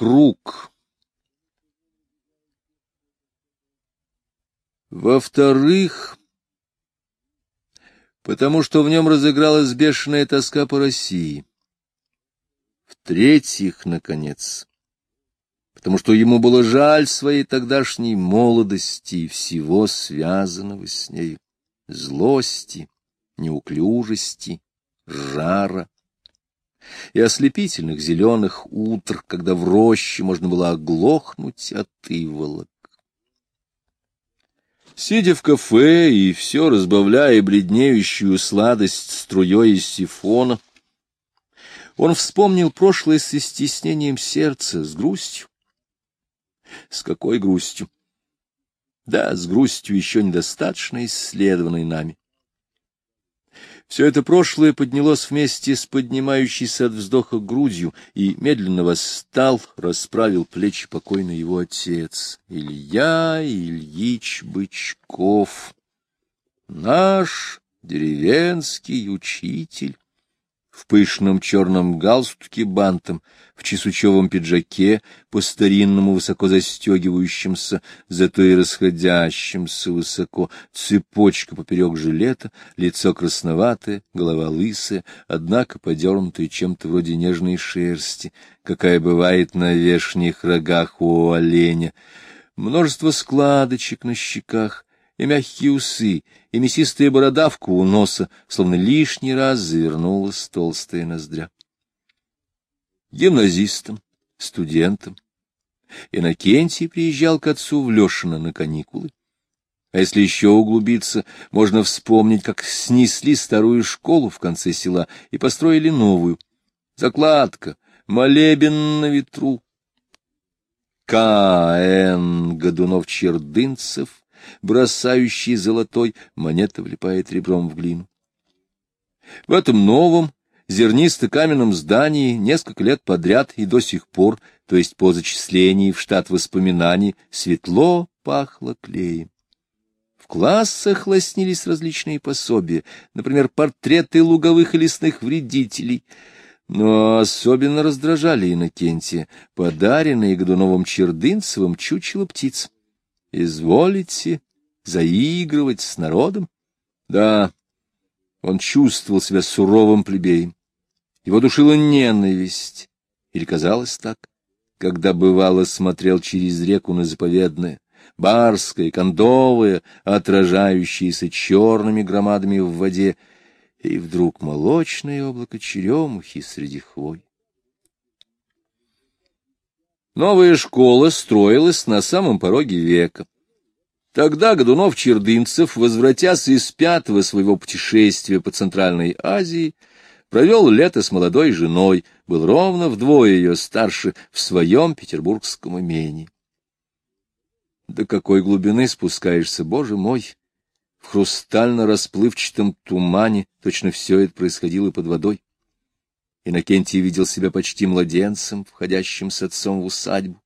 круг. Во-вторых, потому что в нем разыгралась бешеная тоска по России. В-третьих, наконец, потому что ему было жаль своей тогдашней молодости и всего связанного с ней, злости, неуклюжести, жара и ослепительных зеленых утр, когда в роще можно было оглохнуть от иволок. Сидя в кафе и все разбавляя бледнеющую сладость струей из сифона, он вспомнил прошлое со стеснением сердца, с грустью. С какой грустью? Да, с грустью еще недостаточно исследованной нами. Все это прошлое поднялось вместе с поднимающейся от вздоха грудью и медленно восстал, расправил плечи покойный его отец, Илья Ильич Бычков, наш деревенский учитель в пышном черном галстуке бантом, в чесучевом пиджаке, по-старинному высоко застегивающемся, зато и расходящимся высоко, цепочка поперек жилета, лицо красноватое, голова лысая, однако подернутая чем-то вроде нежной шерсти, какая бывает на вешних рогах у оленя, множество складочек на щеках, и мягкие усы, и мясистая бородавка у носа, словно лишний раз завернулась толстая ноздря. Гимназистом, студентом. Иннокентий приезжал к отцу в Лешино на каникулы. А если еще углубиться, можно вспомнить, как снесли старую школу в конце села и построили новую. Закладка, молебен на ветру. К.Н. Годунов-Чердынцев бросающий золотой, монета влипает ребром в глину. В этом новом, зернисто-каменном здании несколько лет подряд и до сих пор, то есть по зачислении в штат воспоминаний, светло пахло клеем. В классах лоснились различные пособия, например, портреты луговых и лесных вредителей, но особенно раздражали Иннокентия, подаренные Годуновым Чердынцевым чучело птиц. Изволите заигрывать с народом? Да, он чувствовал себя суровым плебеем. Его душила ненависть, или казалось так, когда бывало смотрел через реку на заповедное, барское, кондовое, отражающееся черными громадами в воде, и вдруг молочное облако черемухи среди хвой. Новая школа строилась на самом пороге века. Тогда Годунов-Чердынцев, возвратясь из пятого своего путешествия по Центральной Азии, провел лето с молодой женой, был ровно вдвое ее старше в своем петербургском имении. До какой глубины спускаешься, Боже мой! В хрустально-расплывчатом тумане точно все это происходило под водой. Иннокентий видел себя почти младенцем, входящим с отцом в усадьбу,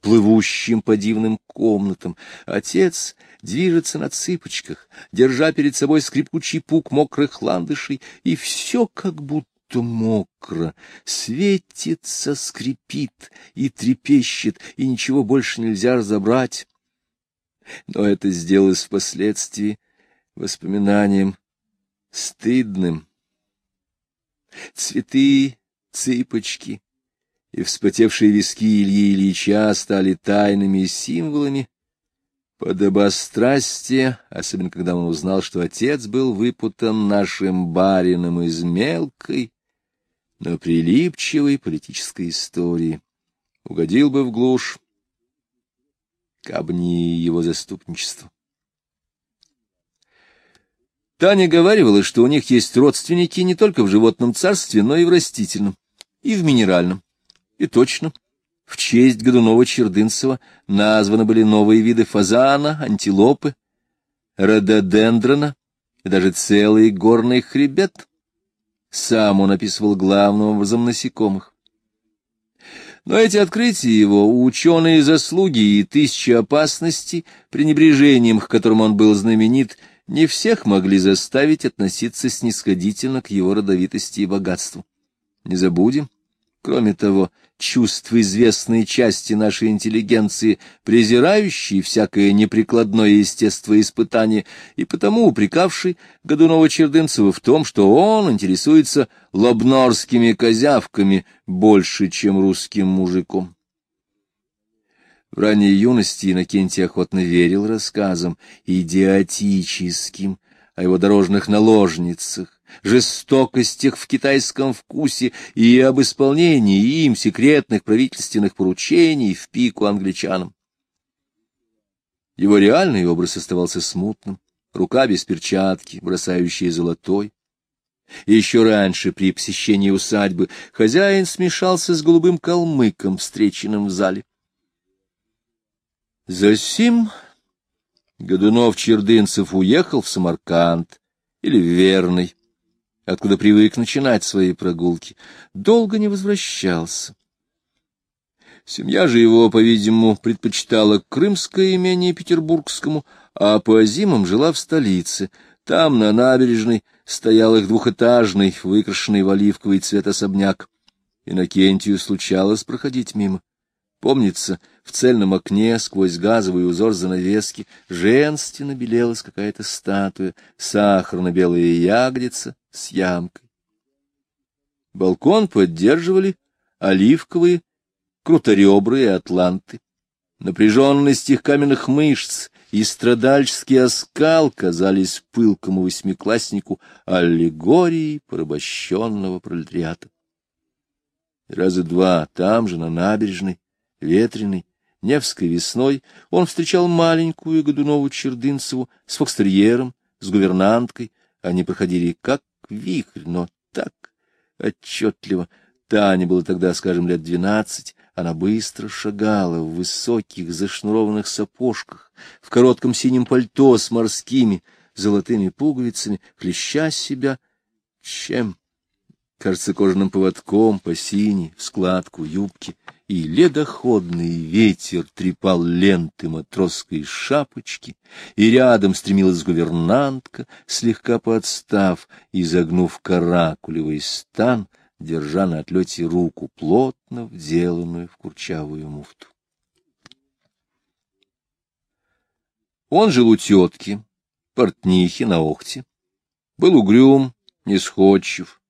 плывущим по дивным комнатам. Отец движется на цыпочках, держа перед собой скрипучий пук мокрых ландышей, и все как будто мокро, светится, скрипит и трепещет, и ничего больше нельзя разобрать. Но это сделалось впоследствии воспоминанием стыдным, Цветы, цыпочки и вспотевшие виски Ильи Ильича стали тайными символами подобострастия, особенно когда он узнал, что отец был выпутан нашим барином из мелкой, но прилипчивой политической истории. Угодил бы в глушь, кабни его заступничество. Таня говаривала, что у них есть родственники не только в животном царстве, но и в растительном, и в минеральном. И точно, в честь Годунова-Чердынцева названы были новые виды фазана, антилопы, рододендрона и даже целый горный хребет. Сам он описывал главным образом насекомых. Но эти открытия его, ученые заслуги и тысячи опасностей, пренебрежением, к которым он был знаменит, — не всех могли заставить относиться снисходительно к его родовитости и богатству. Не забудем, кроме того, чувств известной части нашей интеллигенции, презирающий всякое неприкладное естествоиспытание, и потому упрекавший Годунова-Чердынцева в том, что он интересуется лобнорскими козявками больше, чем русским мужиком. В ранней юности Иннокентий охотно верил рассказам идиотическим о его дорожных наложницах, жестокостях в китайском вкусе и об исполнении им секретных правительственных поручений в пику англичанам. Его реальный образ оставался смутным, рука без перчатки, бросающая золотой. Еще раньше, при посещении усадьбы, хозяин смешался с голубым калмыком, встреченным в зале. Засим Годунов-Чердынцев уехал в Самарканд или в Верный, откуда привык начинать свои прогулки, долго не возвращался. Семья же его, по-видимому, предпочитала крымское имение петербургскому, а по зимам жила в столице. Там, на набережной, стоял их двухэтажный, выкрашенный в оливковый цвет особняк. Иннокентию случалось проходить мимо. Помнится, в цельном окне сквозь газовый узор занавески женственно белелась какая-то статуя, сахарно-белая ягодица с ямкой. Балкон поддерживали оливковые, круторебрые атланты. Напряженность их каменных мышц и страдальческий оскал казались пылкому восьмикласснику аллегорией порабощенного пролетариата. Раза два там же, на набережной, ветреный, Невской весной он встречал маленькую Годунову-Чердынцеву с фокстерьером, с гувернанткой. Они проходили как вихрь, но так отчетливо. Тане было тогда, скажем, лет двенадцать. Она быстро шагала в высоких зашнурованных сапожках, в коротком синем пальто с морскими золотыми пуговицами, хлеща себя чем? Кажется, кожаным поводком по синей, складку юбки — и ледоходный ветер трепал ленты матросской шапочки, и рядом стремилась гувернантка, слегка подстав и загнув каракулевый стан, держа на отлете руку, плотно вделанную в курчавую муфту. Он жил у тетки, портнихи на Охте, был угрюм, несходчив,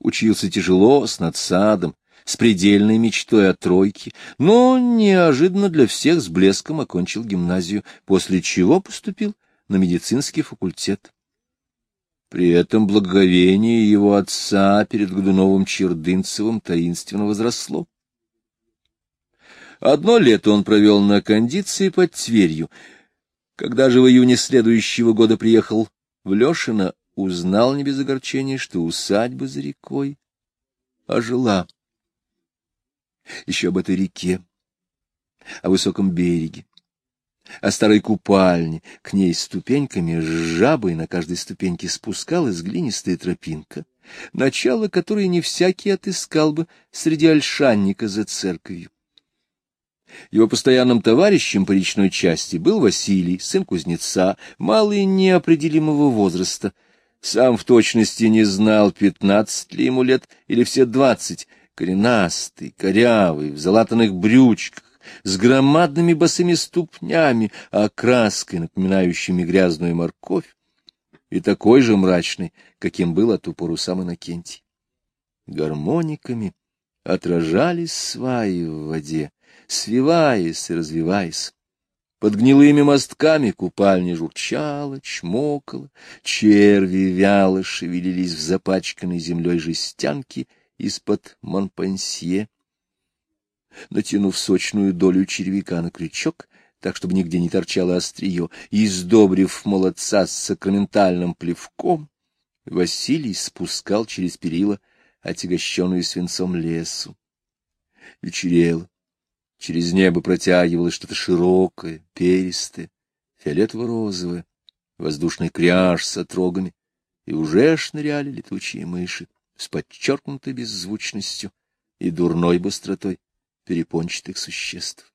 учился тяжело, с надсадом, с предельной мечтой о тройке, но неожиданно для всех с блеском окончил гимназию, после чего поступил на медицинский факультет. При этом благоговение его отца перед Годуновым Чердынцевым таинственно возросло. Одно лето он провел на кондиции под Тверью. Когда же в июне следующего года приехал в Лешино, узнал не без огорчения, что усадьба за рекой ожила еще об этой реке, о высоком береге, о старой купальне, к ней ступеньками с жабой на каждой ступеньке спускалась глинистая тропинка, начало которой не всякий отыскал бы среди ольшанника за церковью. Его постоянным товарищем по речной части был Василий, сын кузнеца, малый неопределимого возраста. Сам в точности не знал, пятнадцать ли ему лет или все двадцать, коренастый, корявый, в залатанных брючках, с громадными босыми ступнями, окраской, напоминающими грязную морковь, и такой же мрачный, каким был от упору сам Иннокентий. Гармониками отражались сваи в воде, свиваясь и развиваясь. Под гнилыми мостками купальня журчала, чмокала, черви вяло шевелились в запачканной землей жестянке — из-под Монпансье. Натянув сочную долю червяка на крючок, так, чтобы нигде не торчало острие, и сдобрив молодца с сакраментальным плевком, Василий спускал через перила отягощенную свинцом лесу. Вечерело. Через небо протягивалось что-то широкое, перистое, фиолетово-розовое, воздушный кряж с отрогами, и уже шныряли летучие мыши с подчеркнутой беззвучностью и дурной быстротой перепончатых существ.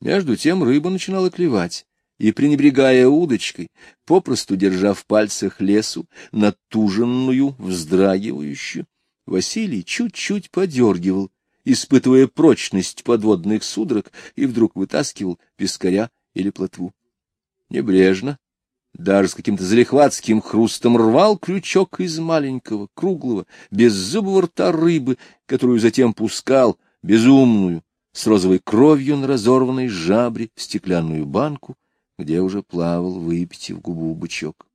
Между тем рыба начинала клевать, и, пренебрегая удочкой, попросту держа в пальцах лесу, натуженную, вздрагивающую, Василий чуть-чуть подергивал испытывая прочность подводных судорог, и вдруг вытаскивал пескаря или плотву. Небрежно, даже с каким-то залихватским хрустом рвал крючок из маленького, круглого, беззубого рта рыбы, которую затем пускал, безумную, с розовой кровью на разорванной жабре, в стеклянную банку, где уже плавал, выпитив губу бычок.